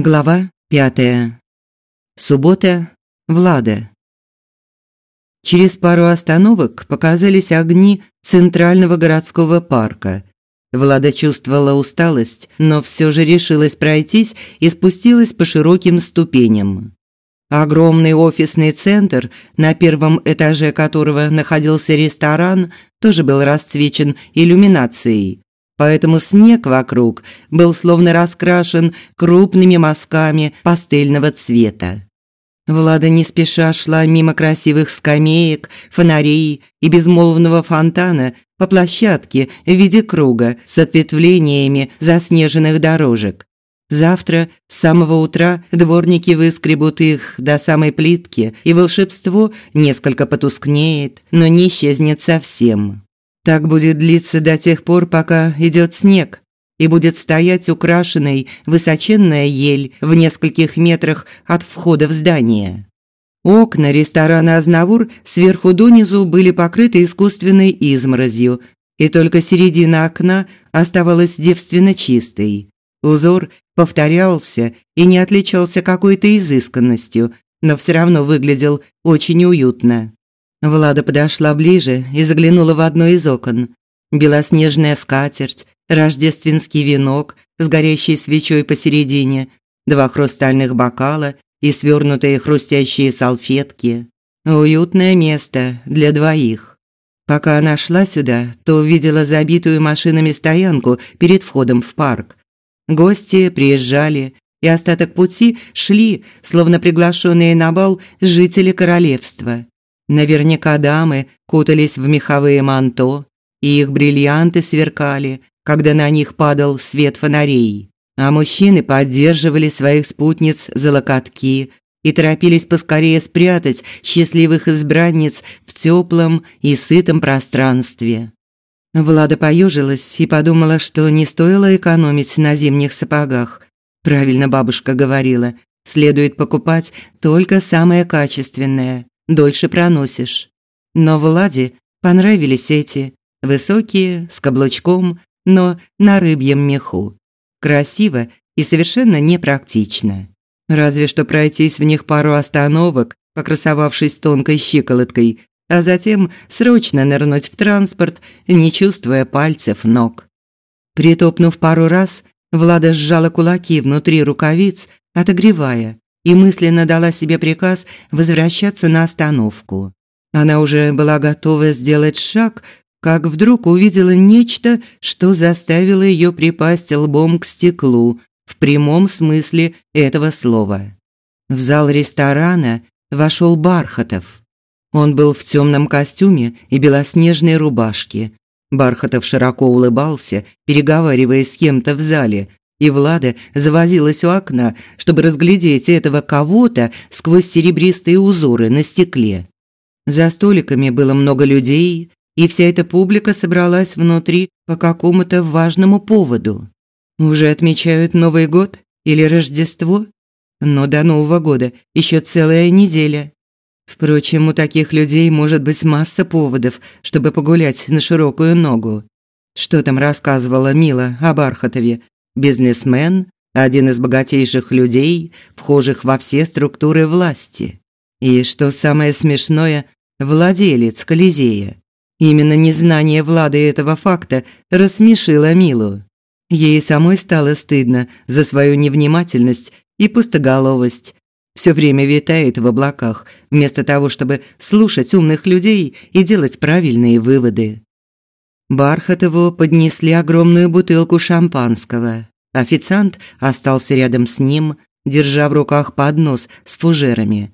Глава пятая. Суббота. Влада. Через пару остановок показались огни центрального городского парка. Влада чувствовала усталость, но все же решилась пройтись и спустилась по широким ступеням. Огромный офисный центр, на первом этаже которого находился ресторан, тоже был расцвечен иллюминацией поэтому снег вокруг был словно раскрашен крупными мазками пастельного цвета. Влада не спеша шла мимо красивых скамеек, фонарей и безмолвного фонтана по площадке в виде круга с ответвлениями заснеженных дорожек. Завтра с самого утра дворники выскребут их до самой плитки, и волшебство несколько потускнеет, но не исчезнет совсем. Так будет длиться до тех пор, пока идет снег, и будет стоять украшенной высоченная ель в нескольких метрах от входа в здание. Окна ресторана «Азнавур» сверху донизу были покрыты искусственной изморозью, и только середина окна оставалась девственно чистой. Узор повторялся и не отличался какой-то изысканностью, но все равно выглядел очень уютно. Влада подошла ближе и заглянула в одно из окон. Белоснежная скатерть, рождественский венок с горящей свечой посередине, два хрустальных бокала и свернутые хрустящие салфетки. Уютное место для двоих. Пока она шла сюда, то увидела забитую машинами стоянку перед входом в парк. Гости приезжали, и остаток пути шли, словно приглашенные на бал жители королевства. Наверняка дамы кутались в меховые манто, и их бриллианты сверкали, когда на них падал свет фонарей. А мужчины поддерживали своих спутниц за локотки и торопились поскорее спрятать счастливых избранниц в теплом и сытом пространстве. Влада поежилась и подумала, что не стоило экономить на зимних сапогах. Правильно бабушка говорила, следует покупать только самое качественное дольше проносишь. Но Владе понравились эти, высокие, с каблучком, но на рыбьем меху. Красиво и совершенно непрактично. Разве что пройтись в них пару остановок, покрасовавшись тонкой щиколоткой, а затем срочно нырнуть в транспорт, не чувствуя пальцев ног. Притопнув пару раз, Влада сжала кулаки внутри рукавиц, отогревая, и мысленно дала себе приказ возвращаться на остановку. Она уже была готова сделать шаг, как вдруг увидела нечто, что заставило ее припасть лбом к стеклу в прямом смысле этого слова. В зал ресторана вошел Бархатов. Он был в темном костюме и белоснежной рубашке. Бархатов широко улыбался, переговаривая с кем-то в зале, и Влада завозилась у окна, чтобы разглядеть этого кого-то сквозь серебристые узоры на стекле. За столиками было много людей, и вся эта публика собралась внутри по какому-то важному поводу. Уже отмечают Новый год или Рождество? Но до Нового года еще целая неделя. Впрочем, у таких людей может быть масса поводов, чтобы погулять на широкую ногу. Что там рассказывала Мила о Бархатове, бизнесмен, один из богатейших людей, вхожих во все структуры власти. И, что самое смешное, владелец Колизея. Именно незнание Влады этого факта рассмешило Милу. Ей самой стало стыдно за свою невнимательность и пустоголовость. Все время витает в облаках, вместо того, чтобы слушать умных людей и делать правильные выводы. Бархатову поднесли огромную бутылку шампанского. Официант остался рядом с ним, держа в руках поднос с фужерами.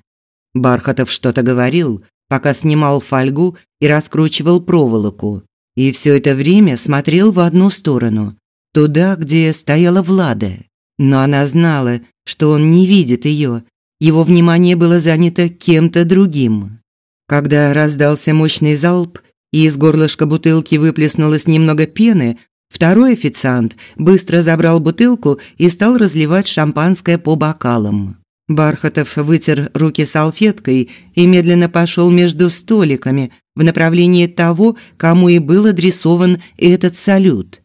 Бархатов что-то говорил, пока снимал фольгу и раскручивал проволоку. И все это время смотрел в одну сторону, туда, где стояла Влада. Но она знала, что он не видит ее. Его внимание было занято кем-то другим. Когда раздался мощный залп, и из горлышка бутылки выплеснулось немного пены, второй официант быстро забрал бутылку и стал разливать шампанское по бокалам. Бархатов вытер руки салфеткой и медленно пошел между столиками в направлении того, кому и был адресован этот салют.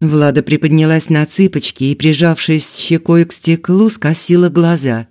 Влада приподнялась на цыпочки и, прижавшись щекой к стеклу, скосила глаза.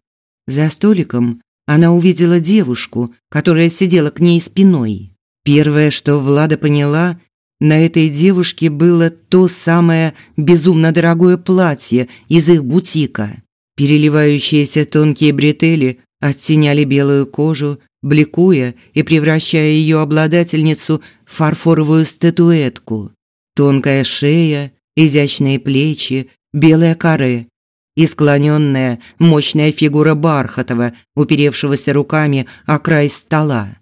За столиком она увидела девушку, которая сидела к ней спиной. Первое, что Влада поняла, на этой девушке было то самое безумно дорогое платье из их бутика. Переливающиеся тонкие бретели оттеняли белую кожу, бликуя и превращая ее обладательницу в фарфоровую статуэтку. Тонкая шея, изящные плечи, белая каре и склоненная мощная фигура Бархатова, уперевшегося руками о край стола.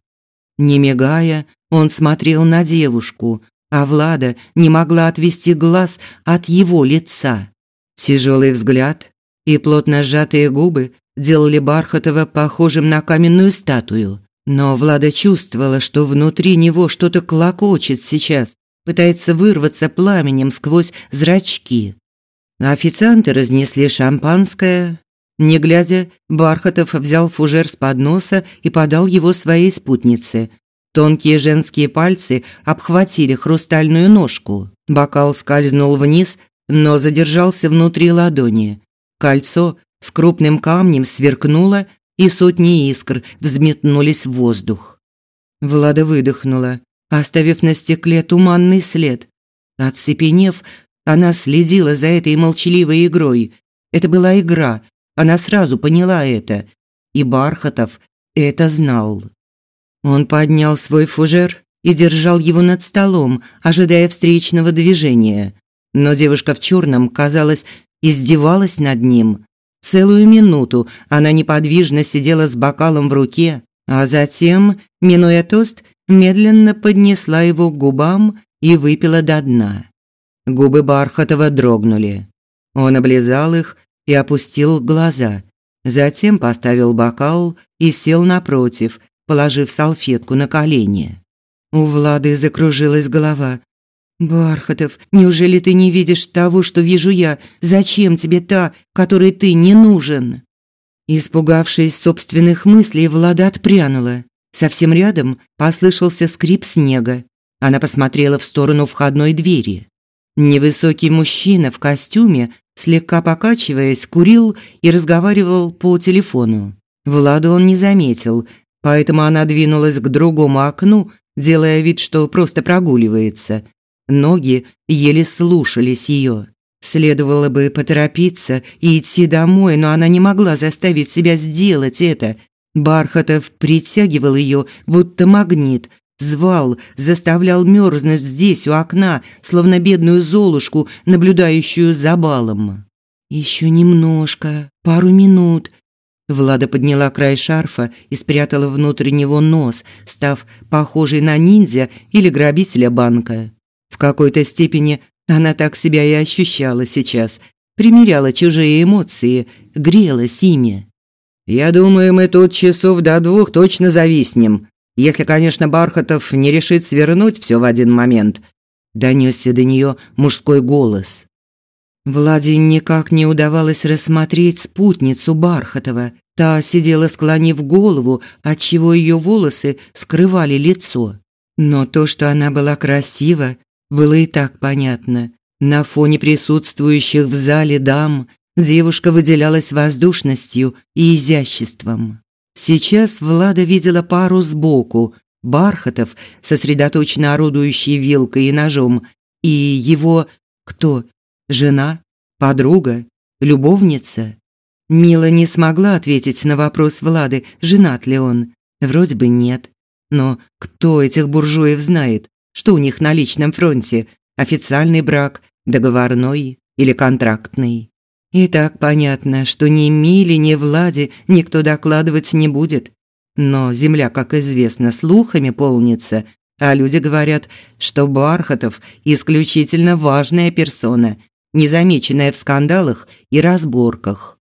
Не мигая, он смотрел на девушку, а Влада не могла отвести глаз от его лица. Тяжелый взгляд и плотно сжатые губы делали Бархатова похожим на каменную статую. Но Влада чувствовала, что внутри него что-то клокочет сейчас, пытается вырваться пламенем сквозь зрачки. Официанты разнесли шампанское. Не глядя, Бархатов взял фужер с подноса и подал его своей спутнице. Тонкие женские пальцы обхватили хрустальную ножку. Бокал скользнул вниз, но задержался внутри ладони. Кольцо с крупным камнем сверкнуло, и сотни искр взметнулись в воздух. Влада выдохнула, оставив на стекле туманный след. Оцепенев, она следила за этой молчаливой игрой. Это была игра, она сразу поняла это. И Бархатов это знал. Он поднял свой фужер и держал его над столом, ожидая встречного движения. Но девушка в черном, казалось, издевалась над ним. Целую минуту она неподвижно сидела с бокалом в руке, а затем, минуя тост, медленно поднесла его к губам и выпила до дна. Губы Бархатова дрогнули. Он облизал их и опустил глаза. Затем поставил бокал и сел напротив, положив салфетку на колени. У Влады закружилась голова. «Бархатов, неужели ты не видишь того, что вижу я? Зачем тебе та, которой ты не нужен?» Испугавшись собственных мыслей, Влада отпрянула. Совсем рядом послышался скрип снега. Она посмотрела в сторону входной двери. Невысокий мужчина в костюме, слегка покачиваясь, курил и разговаривал по телефону. Владу он не заметил, поэтому она двинулась к другому окну, делая вид, что просто прогуливается – Ноги еле слушались ее. Следовало бы поторопиться и идти домой, но она не могла заставить себя сделать это. Бархатов притягивал ее, будто магнит, звал, заставлял мерзнуть здесь у окна, словно бедную Золушку, наблюдающую за балом. Еще немножко, пару минут. Влада подняла край шарфа и спрятала внутрь него нос, став похожей на ниндзя или грабителя банка. В какой-то степени она так себя и ощущала сейчас, примеряла чужие эмоции, грелась ими. «Я думаю, мы тут часов до двух точно зависнем, если, конечно, Бархатов не решит свернуть все в один момент», донесся до нее мужской голос. Владе никак не удавалось рассмотреть спутницу Бархатова. Та сидела, склонив голову, отчего ее волосы скрывали лицо. Но то, что она была красива, было и так понятно. На фоне присутствующих в зале дам девушка выделялась воздушностью и изяществом. Сейчас Влада видела пару сбоку, Бархатов, сосредоточенно орудующий вилкой и ножом, и его кто? Жена? Подруга? Любовница? Мила не смогла ответить на вопрос Влады, женат ли он. Вроде бы нет. Но кто этих буржуев знает? Что у них на личном фронте? Официальный брак, договорной или контрактный? И так понятно, что ни Миле, ни Владе никто докладывать не будет. Но земля, как известно, слухами полнится, а люди говорят, что Бархатов исключительно важная персона, незамеченная в скандалах и разборках.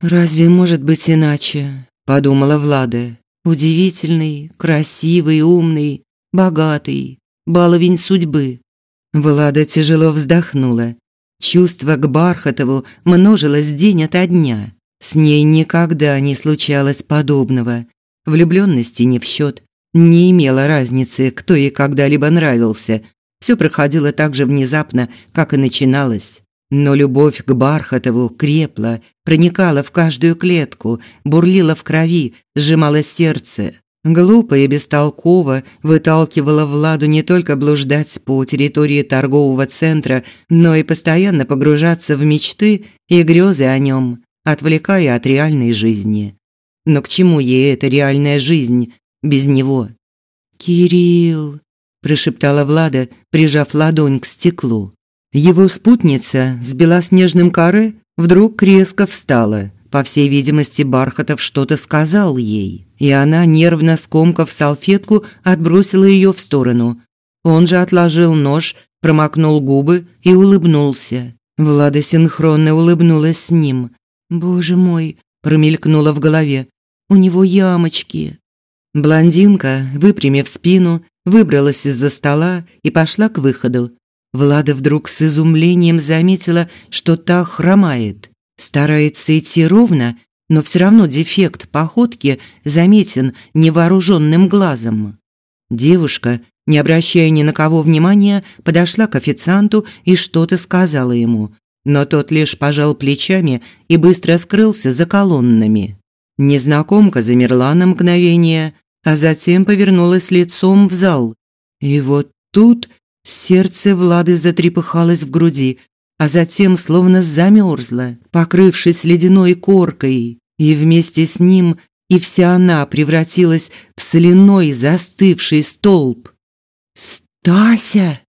«Разве может быть иначе?» – подумала Влада. «Удивительный, красивый, умный, богатый, баловень судьбы. Влада тяжело вздохнула. Чувство к Бархатову множилось день ото дня. С ней никогда не случалось подобного. Влюбленности не в счет. Не имело разницы, кто ей когда-либо нравился. Все проходило так же внезапно, как и начиналось. Но любовь к Бархатову крепла, проникала в каждую клетку, бурлила в крови, сжимала сердце. Глупо и бестолково выталкивала Владу не только блуждать по территории торгового центра, но и постоянно погружаться в мечты и грезы о нем, отвлекая от реальной жизни. Но к чему ей эта реальная жизнь без него? «Кирилл!» – прошептала Влада, прижав ладонь к стеклу. Его спутница с белоснежным каре вдруг резко встала. По всей видимости, Бархатов что-то сказал ей и она, нервно скомкав салфетку, отбросила ее в сторону. Он же отложил нож, промокнул губы и улыбнулся. Влада синхронно улыбнулась с ним. «Боже мой!» – промелькнуло в голове. «У него ямочки!» Блондинка, выпрямив спину, выбралась из-за стола и пошла к выходу. Влада вдруг с изумлением заметила, что та хромает. Старается идти ровно, но все равно дефект походки заметен невооруженным глазом. Девушка, не обращая ни на кого внимания, подошла к официанту и что-то сказала ему, но тот лишь пожал плечами и быстро скрылся за колоннами. Незнакомка замерла на мгновение, а затем повернулась лицом в зал. И вот тут сердце Влады затрепыхалось в груди, а затем словно замерзло, покрывшись ледяной коркой и вместе с ним и вся она превратилась в соляной застывший столб. «Стася!»